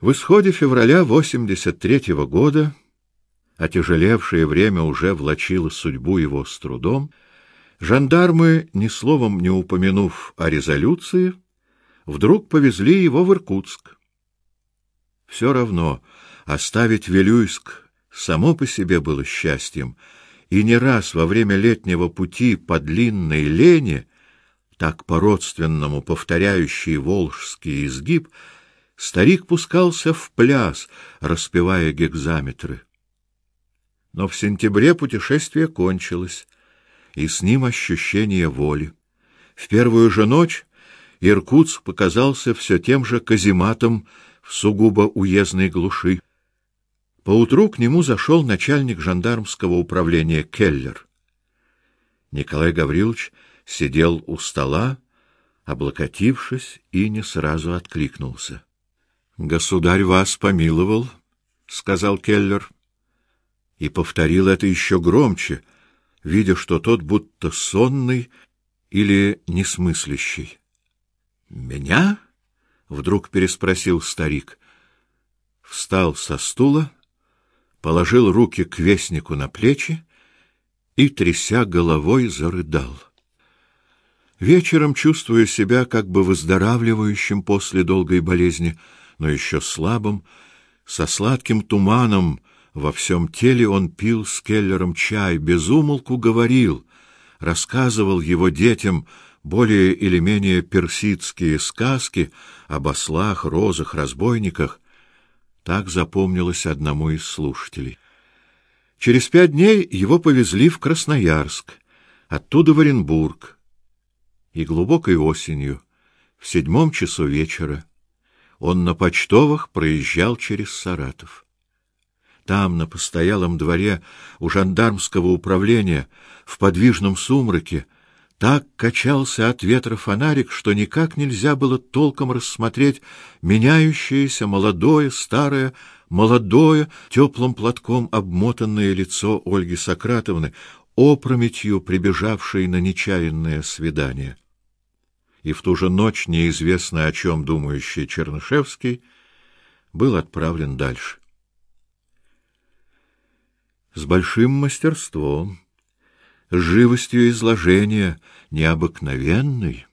В исходе февраля 83-го года отяжелевшее время уже влачило судьбу его с трудом. Жандармы, ни словом не упомянув о резолюции, вдруг повезли его в Иркутск. Все равно оставить Вилюйск само по себе было счастьем, и не раз во время летнего пути по длинной лене, так по-родственному повторяющий волжский изгиб, старик пускался в пляс, распевая гекзаметры. Но в сентябре путешествие кончилось, и с ним ощущение воли. В первую же ночь Иркутск показался все тем же казематом в сугубо уездной глуши. Поутру к нему зашел начальник жандармского управления Келлер. Николай Гаврилович сидел у стола, облокотившись, и не сразу откликнулся. Государь вас помиловал, сказал Келлер, и повторил это еще громче, видя, что тот будто сонный или несмыслящий. Меня? вдруг переспросил старик. Встал со стула положил руки к вестнику на плечи и, тряся головой, зарыдал. Вечером, чувствуя себя как бы выздоравливающим после долгой болезни, но еще слабым, со сладким туманом во всем теле он пил с Келлером чай, без умолку говорил, рассказывал его детям более или менее персидские сказки об ослах, розах, разбойниках, так запомнилось одному из слушателей. Через пять дней его повезли в Красноярск, оттуда в Оренбург. И глубокой осенью, в седьмом часу вечера, он на почтовых проезжал через Саратов. Там, на постоялом дворе у жандармского управления, в подвижном сумраке, так качался от ветра фонарик, что никак нельзя было толком рассмотреть меняющееся молодое, старое, молодое, теплым платком обмотанное лицо Ольги Сократовны, опрометью прибежавшей на нечаянное свидание. И в ту же ночь неизвестно о чем думающий Чернышевский был отправлен дальше. С большим мастерством с живостью изложения необыкновенной.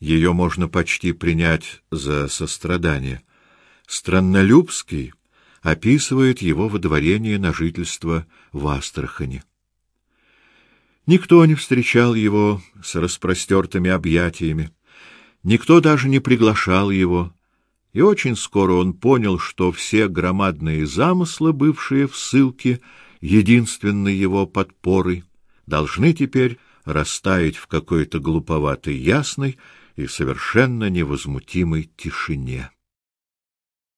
Ее можно почти принять за сострадание. Страннолюбский описывает его водворение на жительство в Астрахани. Никто не встречал его с распростертыми объятиями, никто даже не приглашал его, и очень скоро он понял, что все громадные замыслы, бывшие в ссылке, единственной его подпорой, должны теперь растаять в какой-то глуповатой ясной и совершенно невозмутимой тишине.